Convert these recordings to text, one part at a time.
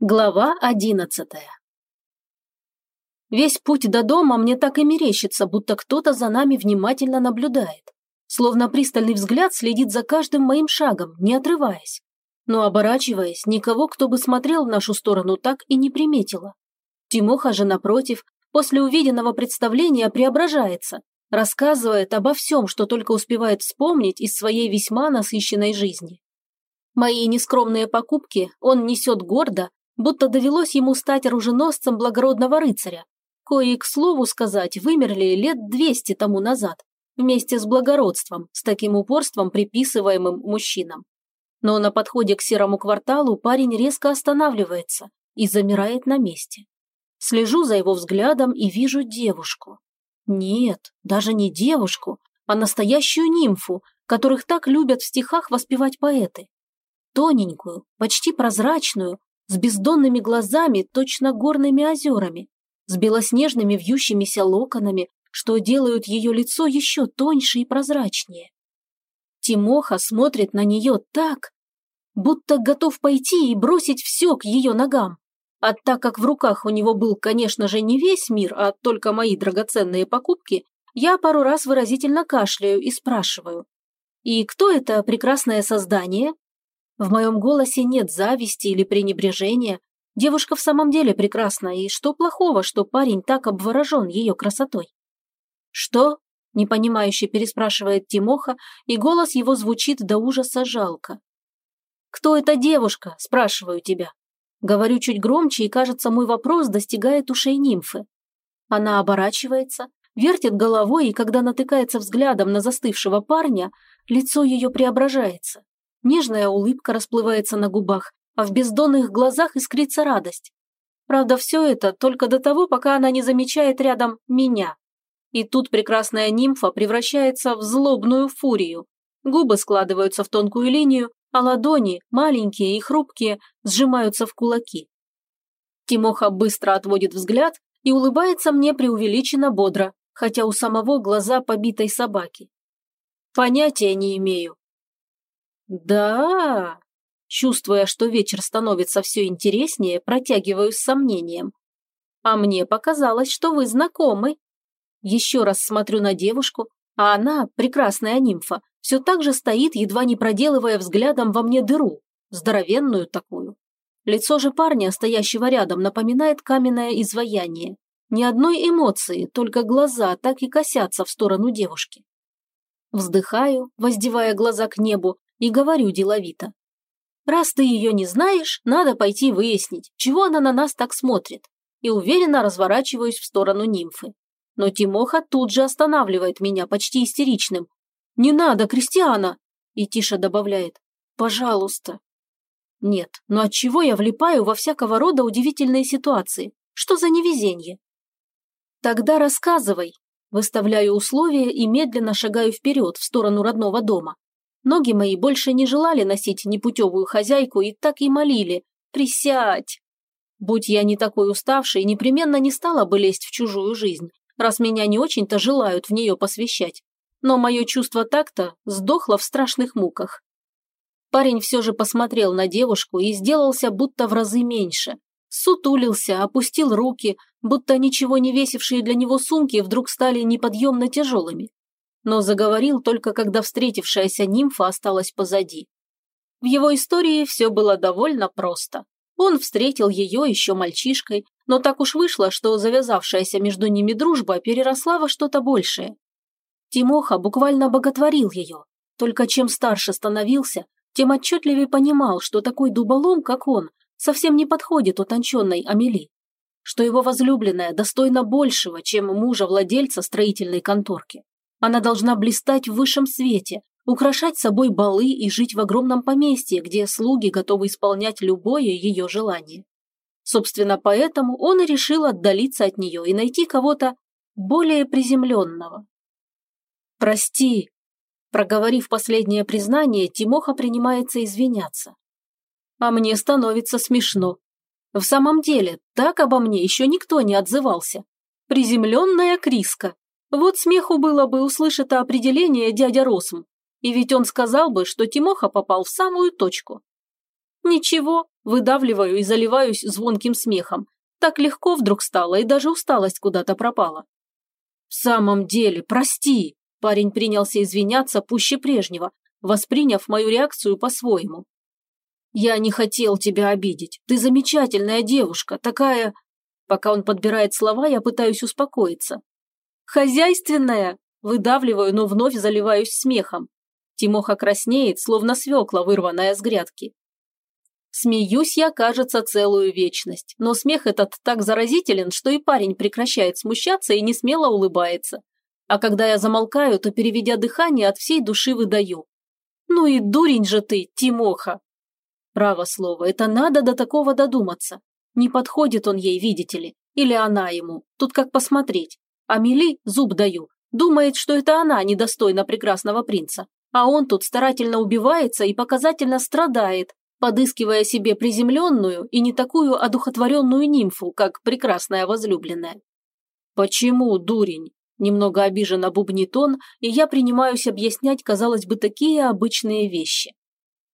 Глава одиннадцатая Весь путь до дома мне так и мерещится, будто кто-то за нами внимательно наблюдает. Словно пристальный взгляд следит за каждым моим шагом, не отрываясь. Но оборачиваясь, никого, кто бы смотрел в нашу сторону, так и не приметила. Тимоха же, напротив, после увиденного представления преображается, рассказывает обо всем, что только успевает вспомнить из своей весьма насыщенной жизни. Мои нескромные покупки он несет гордо, будто довелось ему стать оруженосцем благородного рыцаря, кои, к слову сказать, вымерли лет двести тому назад, вместе с благородством, с таким упорством, приписываемым мужчинам. Но на подходе к серому кварталу парень резко останавливается и замирает на месте. Слежу за его взглядом и вижу девушку. Нет, даже не девушку, а настоящую нимфу, которых так любят в стихах воспевать поэты. Тоненькую, почти прозрачную, с бездонными глазами, точно горными озерами, с белоснежными вьющимися локонами, что делают ее лицо еще тоньше и прозрачнее. Тимоха смотрит на нее так, будто готов пойти и бросить все к ее ногам. А так как в руках у него был, конечно же, не весь мир, а только мои драгоценные покупки, я пару раз выразительно кашляю и спрашиваю. «И кто это прекрасное создание?» В моем голосе нет зависти или пренебрежения. Девушка в самом деле прекрасна, и что плохого, что парень так обворожен ее красотой? «Что?» – непонимающе переспрашивает Тимоха, и голос его звучит до ужаса жалко. «Кто эта девушка?» – спрашиваю тебя. Говорю чуть громче, и, кажется, мой вопрос достигает ушей нимфы. Она оборачивается, вертит головой, и когда натыкается взглядом на застывшего парня, лицо ее преображается. Нежная улыбка расплывается на губах, а в бездонных глазах искрится радость. Правда, все это только до того, пока она не замечает рядом меня. И тут прекрасная нимфа превращается в злобную фурию. Губы складываются в тонкую линию, а ладони, маленькие и хрупкие, сжимаются в кулаки. Тимоха быстро отводит взгляд и улыбается мне преувеличенно бодро, хотя у самого глаза побитой собаки. Понятия не имею, «Да...» Чувствуя, что вечер становится все интереснее, протягиваю с сомнением. «А мне показалось, что вы знакомы». Еще раз смотрю на девушку, а она, прекрасная нимфа, все так же стоит, едва не проделывая взглядом во мне дыру, здоровенную такую. Лицо же парня, стоящего рядом, напоминает каменное изваяние. Ни одной эмоции, только глаза так и косятся в сторону девушки. Вздыхаю, воздевая глаза к небу, и говорю деловито. «Раз ты ее не знаешь, надо пойти выяснить, чего она на нас так смотрит». И уверенно разворачиваюсь в сторону нимфы. Но Тимоха тут же останавливает меня почти истеричным. «Не надо, Кристиана!» И тише добавляет. «Пожалуйста». Нет, но от чего я влипаю во всякого рода удивительные ситуации? Что за невезенье? Тогда рассказывай. Выставляю условия и медленно шагаю вперед в сторону родного дома. Ноги мои больше не желали носить непутевую хозяйку и так и молили «Присядь!». Будь я не такой уставший, непременно не стала бы лезть в чужую жизнь, раз меня не очень-то желают в нее посвящать. Но мое чувство так-то сдохло в страшных муках. Парень все же посмотрел на девушку и сделался будто в разы меньше. Сутулился, опустил руки, будто ничего не весившие для него сумки вдруг стали неподъемно тяжелыми но заговорил только когда встретившаяся нимфа осталась позади. В его истории все было довольно просто. Он встретил ее еще мальчишкой, но так уж вышло, что завязавшаяся между ними дружба переросла во что-то большее. Тимоха буквально боготворил ее, только чем старше становился, тем отчетливее понимал, что такой дуболом, как он, совсем не подходит утонченной Амели, что его возлюбленная достойна большего, чем мужа владельца строительной конторки. Она должна блистать в высшем свете, украшать собой балы и жить в огромном поместье, где слуги готовы исполнять любое ее желание. Собственно, поэтому он и решил отдалиться от нее и найти кого-то более приземленного. «Прости», проговорив последнее признание, Тимоха принимается извиняться. А мне становится смешно. В самом деле, так обо мне еще никто не отзывался. Приземленная Криска. Вот смеху было бы услышать это определение дядя Росм, и ведь он сказал бы, что Тимоха попал в самую точку. Ничего, Выдавливаю и заливаюсь звонким смехом. Так легко вдруг стало, и даже усталость куда-то пропала. «В самом деле, прости!» Парень принялся извиняться пуще прежнего, восприняв мою реакцию по-своему. «Я не хотел тебя обидеть. Ты замечательная девушка, такая...» Пока он подбирает слова, я пытаюсь успокоиться. «Хозяйственная!» Выдавливаю, но вновь заливаюсь смехом. Тимоха краснеет, словно свекла, вырванная с грядки. Смеюсь я, кажется, целую вечность, но смех этот так заразителен, что и парень прекращает смущаться и не смело улыбается. А когда я замолкаю, то, переведя дыхание, от всей души выдаю. «Ну и дурень же ты, Тимоха!» Право слово, это надо до такого додуматься. Не подходит он ей, видите ли, или она ему, тут как посмотреть. А Мили, зуб даю, думает, что это она недостойна прекрасного принца. А он тут старательно убивается и показательно страдает, подыскивая себе приземленную и не такую одухотворенную нимфу, как прекрасная возлюбленная. «Почему, дурень?» – немного обиженно бубнит он, и я принимаюсь объяснять, казалось бы, такие обычные вещи.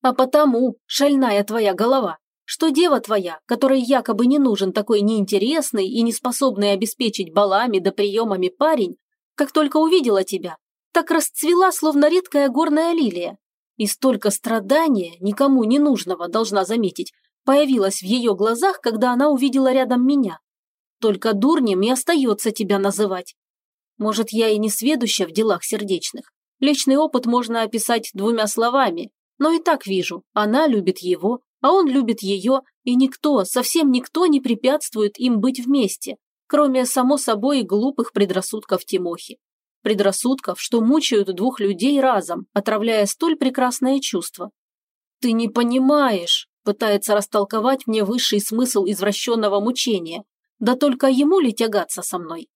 «А потому, шальная твоя голова, что дева твоя, которой якобы не нужен такой неинтересный и неспособный обеспечить балами да приемами парень, как только увидела тебя, так расцвела, словно редкая горная лилия. И столько страдания, никому не нужного, должна заметить, появилось в ее глазах, когда она увидела рядом меня. Только дурнем и остается тебя называть. Может, я и не сведуща в делах сердечных. Личный опыт можно описать двумя словами, но и так вижу, она любит его, а он любит ее, и никто, совсем никто не препятствует им быть вместе, кроме, само собой, глупых предрассудков Тимохи предрассудков, что мучают двух людей разом, отравляя столь прекрасное чувство. «Ты не понимаешь», – пытается растолковать мне высший смысл извращенного мучения. Да только ему ли тягаться со мной?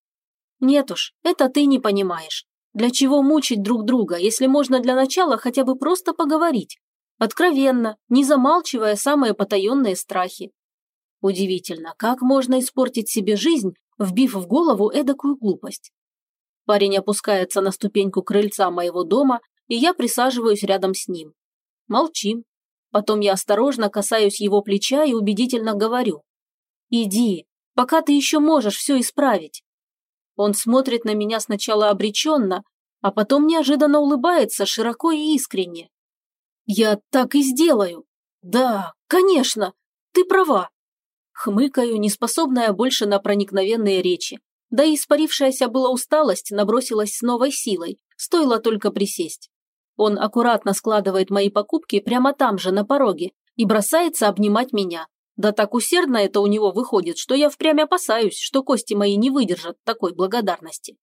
Нет уж, это ты не понимаешь. Для чего мучить друг друга, если можно для начала хотя бы просто поговорить? Откровенно, не замалчивая самые потаенные страхи. Удивительно, как можно испортить себе жизнь, вбив в голову эдакую глупость. Парень опускается на ступеньку крыльца моего дома, и я присаживаюсь рядом с ним. Молчим. Потом я осторожно касаюсь его плеча и убедительно говорю. «Иди, пока ты еще можешь все исправить». Он смотрит на меня сначала обреченно, а потом неожиданно улыбается широко и искренне. «Я так и сделаю. Да, конечно, ты права». Хмыкаю, неспособная больше на проникновенные речи. Да и испарившаяся была усталость набросилась с новой силой, стоило только присесть. Он аккуратно складывает мои покупки прямо там же, на пороге, и бросается обнимать меня. Да так усердно это у него выходит, что я впрямь опасаюсь, что кости мои не выдержат такой благодарности.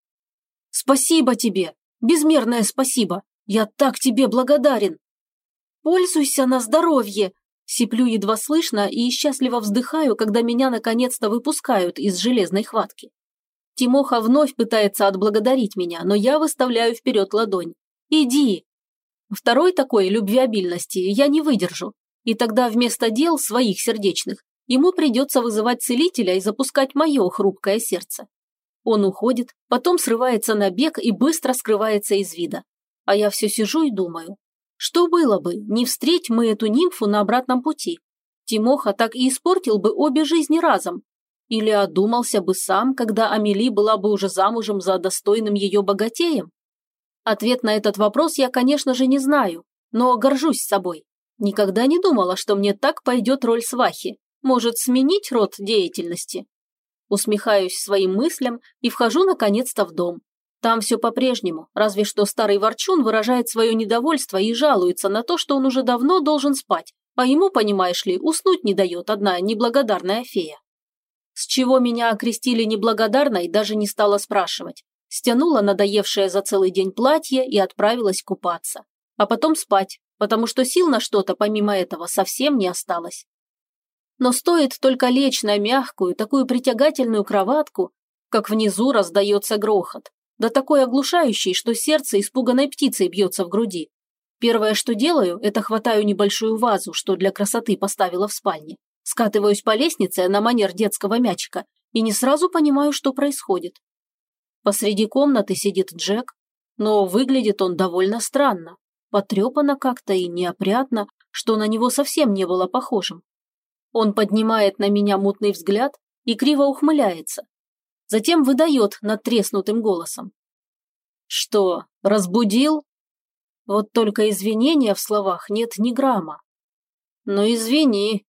«Спасибо тебе! Безмерное спасибо! Я так тебе благодарен!» «Пользуйся на здоровье!» Сиплю едва слышно и счастливо вздыхаю, когда меня наконец-то выпускают из железной хватки. Тимоха вновь пытается отблагодарить меня, но я выставляю вперед ладонь. «Иди!» Второй такой любвеобильности я не выдержу. И тогда вместо дел своих сердечных ему придется вызывать целителя и запускать мое хрупкое сердце. Он уходит, потом срывается на бег и быстро скрывается из вида. А я все сижу и думаю, что было бы, не встреть мы эту нимфу на обратном пути? Тимоха так и испортил бы обе жизни разом, или одумался бы сам, когда Амели была бы уже замужем за достойным ее богатеем? Ответ на этот вопрос я, конечно же, не знаю, но горжусь собой. Никогда не думала, что мне так пойдет роль свахи. Может, сменить род деятельности? Усмехаюсь своим мыслям и вхожу наконец-то в дом. Там все по-прежнему, разве что старый ворчун выражает свое недовольство и жалуется на то, что он уже давно должен спать, а ему, понимаешь ли, уснуть не дает одна неблагодарная фея. С чего меня окрестили неблагодарной, даже не стала спрашивать. Стянула надоевшее за целый день платье и отправилась купаться. А потом спать, потому что сил на что-то помимо этого совсем не осталось. Но стоит только лечь на мягкую, такую притягательную кроватку, как внизу раздается грохот, да такой оглушающий, что сердце испуганной птицей бьется в груди. Первое, что делаю, это хватаю небольшую вазу, что для красоты поставила в спальне, Скатываюсь по лестнице на манер детского мячика и не сразу понимаю, что происходит. Посреди комнаты сидит Джек, но выглядит он довольно странно. Потрепано как-то и неопрятно, что на него совсем не было похожим. Он поднимает на меня мутный взгляд и криво ухмыляется. Затем выдает над треснутым голосом. «Что, разбудил?» Вот только извинения в словах нет ни грамма. «Ну извини,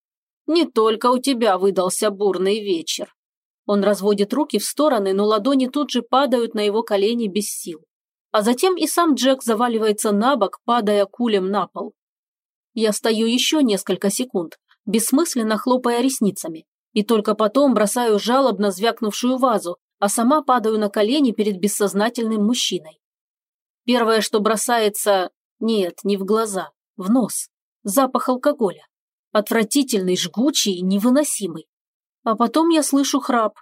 не только у тебя выдался бурный вечер». Он разводит руки в стороны, но ладони тут же падают на его колени без сил. А затем и сам Джек заваливается на бок, падая кулем на пол. Я стою еще несколько секунд, бессмысленно хлопая ресницами, и только потом бросаю жалобно звякнувшую вазу, а сама падаю на колени перед бессознательным мужчиной. Первое, что бросается... Нет, не в глаза, в нос. Запах алкоголя. Отвратительный, жгучий, невыносимый. А потом я слышу храп.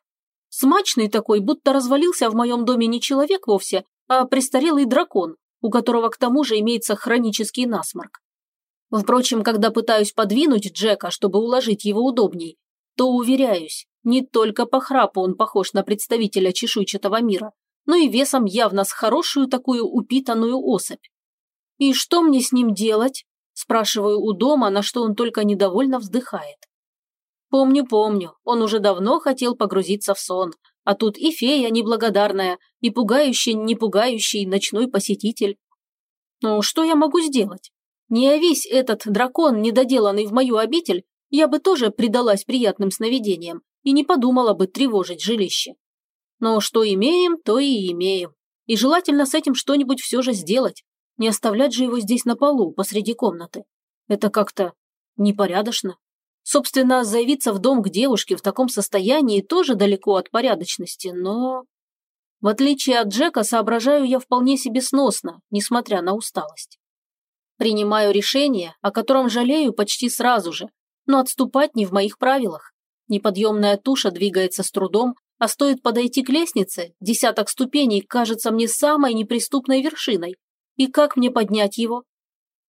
Смачный такой, будто развалился в моем доме не человек вовсе, а престарелый дракон, у которого к тому же имеется хронический насморк. Впрочем, когда пытаюсь подвинуть Джека, чтобы уложить его удобней, то уверяюсь, не только по храпу он похож на представителя чешуйчатого мира, но и весом явно с хорошую такую упитанную особь. «И что мне с ним делать?» – спрашиваю у дома, на что он только недовольно вздыхает. Помню, помню, он уже давно хотел погрузиться в сон, а тут и фея неблагодарная, и пугающий, не пугающий ночной посетитель. Ну, что я могу сделать? Не явись этот дракон, недоделанный в мою обитель, я бы тоже предалась приятным сновидениям и не подумала бы тревожить жилище. Но что имеем, то и имеем. И желательно с этим что-нибудь все же сделать. Не оставлять же его здесь на полу, посреди комнаты. Это как-то непорядочно. Собственно, заявиться в дом к девушке в таком состоянии тоже далеко от порядочности, но... В отличие от Джека, соображаю я вполне себе сносно, несмотря на усталость. Принимаю решение, о котором жалею почти сразу же, но отступать не в моих правилах. Неподъемная туша двигается с трудом, а стоит подойти к лестнице, десяток ступеней кажется мне самой неприступной вершиной. И как мне поднять его?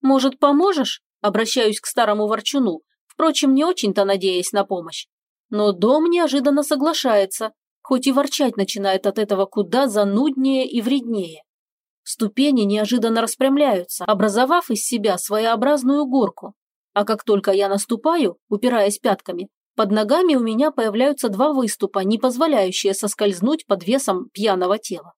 Может, поможешь? Обращаюсь к старому ворчуну, впрочем, не очень-то надеясь на помощь. Но дом неожиданно соглашается, хоть и ворчать начинает от этого куда зануднее и вреднее. Ступени неожиданно распрямляются, образовав из себя своеобразную горку. А как только я наступаю, упираясь пятками, под ногами у меня появляются два выступа, не позволяющие соскользнуть под весом пьяного тела.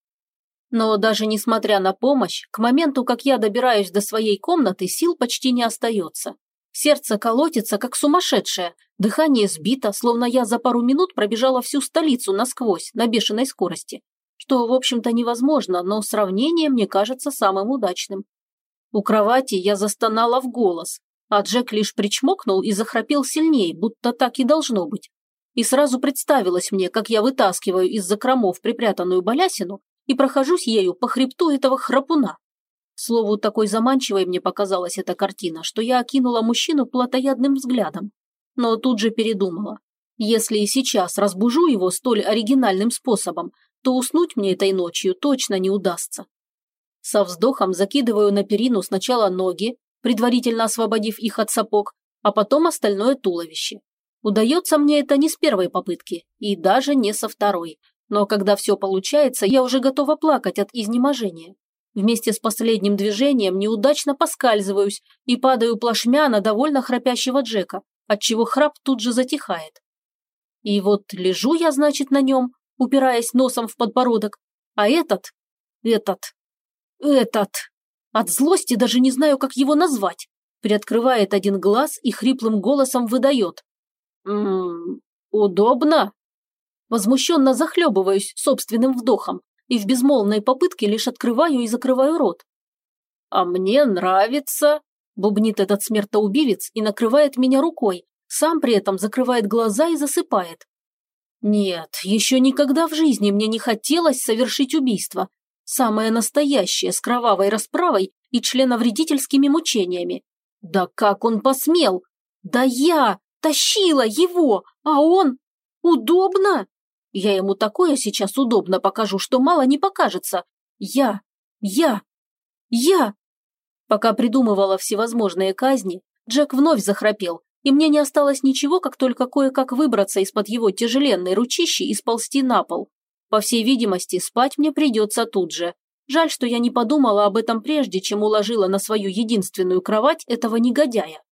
Но даже несмотря на помощь, к моменту, как я добираюсь до своей комнаты, сил почти не остается. Сердце колотится, как сумасшедшее, дыхание сбито, словно я за пару минут пробежала всю столицу насквозь на бешеной скорости, что, в общем-то, невозможно, но сравнение мне кажется самым удачным. У кровати я застонала в голос, а Джек лишь причмокнул и захрапел сильнее, будто так и должно быть. И сразу представилось мне, как я вытаскиваю из закромов припрятанную балясину и прохожусь ею по хребту этого храпуна. Слову, такой заманчивой мне показалась эта картина, что я окинула мужчину плотоядным взглядом. Но тут же передумала. Если и сейчас разбужу его столь оригинальным способом, то уснуть мне этой ночью точно не удастся. Со вздохом закидываю на перину сначала ноги, предварительно освободив их от сапог, а потом остальное туловище. Удается мне это не с первой попытки и даже не со второй, но когда все получается, я уже готова плакать от изнеможения. Вместе с последним движением неудачно поскальзываюсь и падаю плашмя на довольно храпящего Джека, отчего храп тут же затихает. И вот лежу я, значит, на нем, упираясь носом в подбородок, а этот, этот, этот... От злости даже не знаю, как его назвать. Приоткрывает один глаз и хриплым голосом выдает. «Ммм, удобно?» Возмущенно захлебываюсь собственным вдохом и в безмолвной попытке лишь открываю и закрываю рот. «А мне нравится», – бубнит этот смертоубивец и накрывает меня рукой, сам при этом закрывает глаза и засыпает. Нет, еще никогда в жизни мне не хотелось совершить убийство, Самое настоящее, с кровавой расправой и членовредительскими мучениями. Да как он посмел? Да я тащила его, а он... Удобно? Я ему такое сейчас удобно покажу, что мало не покажется. Я, я, я... Пока придумывала всевозможные казни, Джек вновь захрапел, и мне не осталось ничего, как только кое-как выбраться из-под его тяжеленной ручищи и сползти на пол. По всей видимости, спать мне придется тут же. Жаль, что я не подумала об этом прежде, чем уложила на свою единственную кровать этого негодяя.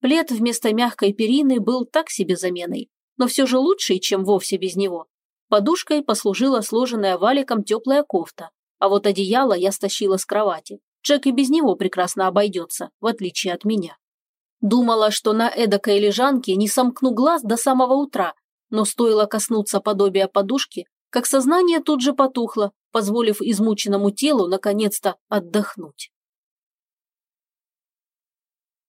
Плед вместо мягкой перины был так себе заменой, но все же лучший, чем вовсе без него. Подушкой послужила сложенная валиком теплая кофта, а вот одеяло я стащила с кровати. Джек и без него прекрасно обойдется, в отличие от меня. Думала, что на эдакой лежанке не сомкну глаз до самого утра, но стоило коснуться подобия подушки, как сознание тут же потухло, позволив измученному телу наконец-то отдохнуть.